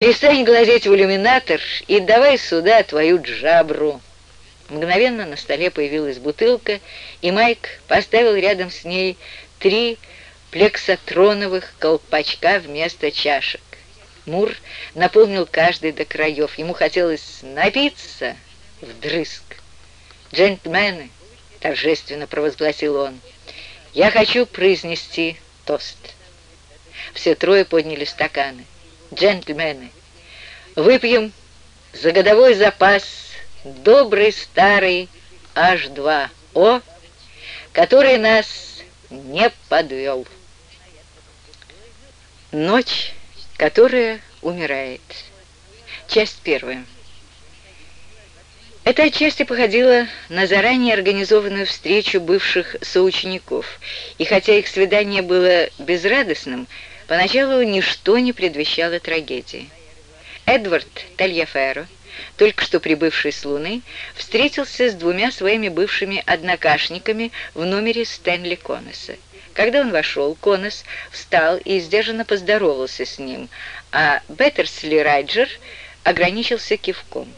Перестань глазеть в иллюминатор и давай сюда твою джабру. Мгновенно на столе появилась бутылка, и Майк поставил рядом с ней три плексотроновых колпачка вместо чашек. Мур наполнил каждый до краев. Ему хотелось напиться вдрызг. «Джентльмены!» — торжественно провозгласил он. «Я хочу произнести тост». Все трое подняли стаканы. Джентльмены, выпьем за годовой запас добрый старый H2O, который нас не подвел. Ночь, которая умирает. Часть первая. Это отчасти походило на заранее организованную встречу бывших соучеников, и хотя их свидание было безрадостным, Поначалу ничто не предвещало трагедии. Эдвард Тальяферо, только что прибывший с Луны, встретился с двумя своими бывшими однокашниками в номере Стэнли Коннеса. Когда он вошел, Коннес встал и сдержанно поздоровался с ним, а Беттерсли Райджер ограничился кивком.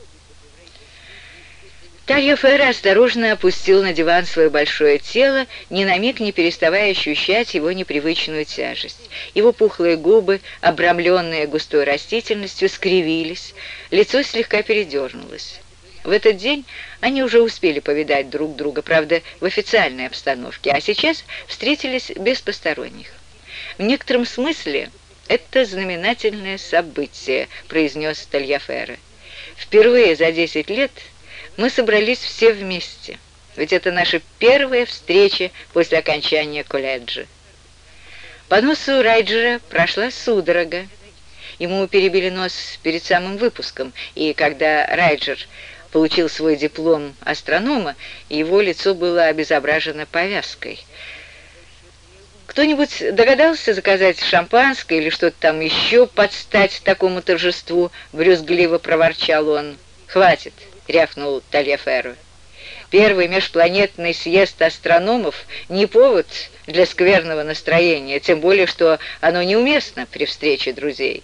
Тайо Ферра осторожно опустил на диван свое большое тело, ни на миг не переставая ощущать его непривычную тяжесть. Его пухлые губы, обрамленные густой растительностью, скривились, лицо слегка передернулось. В этот день они уже успели повидать друг друга, правда, в официальной обстановке, а сейчас встретились без посторонних. В некотором смысле это знаменательное событие, произнес Тальяфера. Впервые за 10 лет мы собрались все вместе, ведь это наша первая встреча после окончания колледжа. По носу Райджера прошла судорога. Ему перебили нос перед самым выпуском, и когда Райджер получил свой диплом астронома, его лицо было обезображено повязкой. Кто-нибудь догадался заказать шампанское или что-то там еще подстать такому торжеству? Брюзгливо проворчал он. «Хватит!» Рявкнул Тальяферро. Первый межпланетный съезд астрономов не повод для скверного настроения, тем более, что оно неуместно при встрече друзей.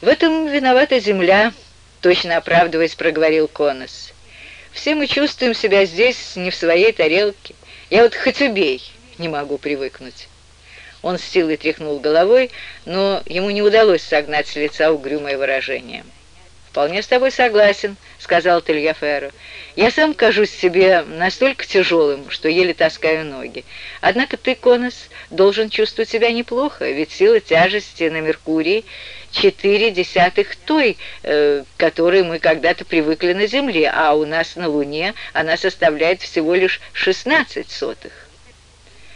В этом виновата Земля, точно оправдываясь, проговорил Конос. Все мы чувствуем себя здесь не в своей тарелке. Я вот хоть убей, не могу привыкнуть. Он с силой тряхнул головой, но ему не удалось согнать с лица угрюмое выражение. «Вполне с тобой согласен», — сказал Тельяферо. «Я сам кажусь себе настолько тяжелым, что еле таскаю ноги. Однако ты, Конос, должен чувствовать себя неплохо, ведь сила тяжести на Меркурии четыре десятых той, э, которой мы когда-то привыкли на Земле, а у нас на Луне она составляет всего лишь шестнадцать сотых».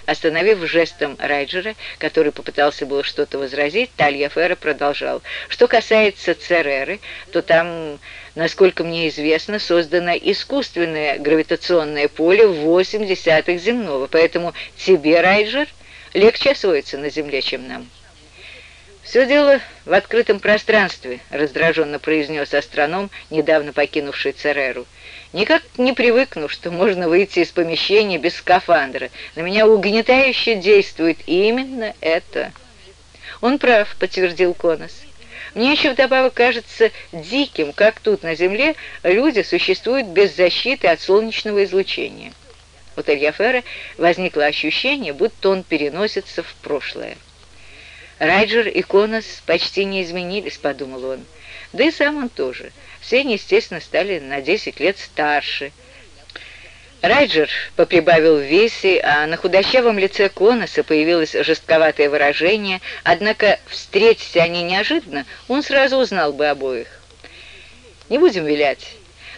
Остановив жестом Райджера, который попытался было что-то возразить, Тальяфера продолжал. «Что касается Цереры, то там, насколько мне известно, создано искусственное гравитационное поле в 8 десятых земного, поэтому тебе, Райджер, легче освоиться на Земле, чем нам». «Все дело в открытом пространстве», — раздраженно произнес астроном, недавно покинувший Цереру. Никак не привыкну, что можно выйти из помещения без скафандра. На меня угнетающе действует именно это. Он прав, подтвердил Конос. Мне еще вдобавок кажется диким, как тут на Земле люди существуют без защиты от солнечного излучения. У Тельяфера возникло ощущение, будто он переносится в прошлое. Райджер и Конос почти не изменились, подумал он. Да и сам он тоже. Все они, естественно, стали на 10 лет старше. Райджер поприбавил в весе, а на худощавом лице Коноса появилось жестковатое выражение, однако, встретиться они неожиданно, он сразу узнал бы обоих. «Не будем вилять.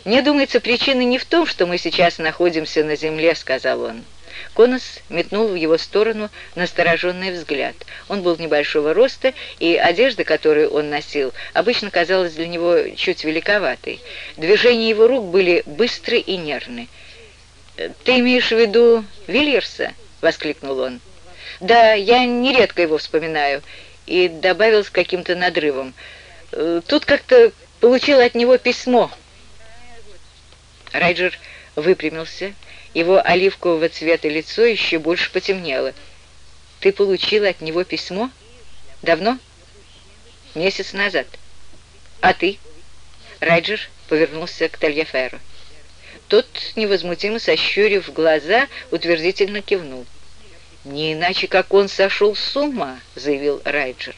Мне думается, причина не в том, что мы сейчас находимся на земле», — сказал он. Конос метнул в его сторону настороженный взгляд. Он был небольшого роста, и одежда, которую он носил, обычно казалась для него чуть великоватой. Движения его рук были быстры и нервны. «Ты имеешь в виду Вильерса?» — воскликнул он. «Да, я нередко его вспоминаю», и добавил с каким-то надрывом. «Тут как-то получил от него письмо». Райджер выпрямился его оливкового цвета лицо еще больше потемнело. «Ты получила от него письмо? Давно?» месяц назад. А ты? Райджер повернулся к Тальяферу. Тот, невозмутимо сощурив глаза, утвердительно кивнул. «Не иначе, как он сошел с ума», — заявил Райджер.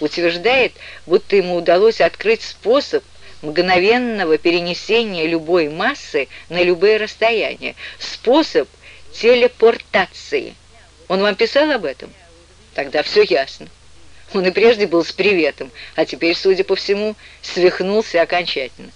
«Утверждает, будто ему удалось открыть способ мгновенного перенесения любой массы на любые расстояния, способ телепортации. Он вам писал об этом? Тогда все ясно. Он и прежде был с приветом, а теперь, судя по всему, свихнулся окончательно.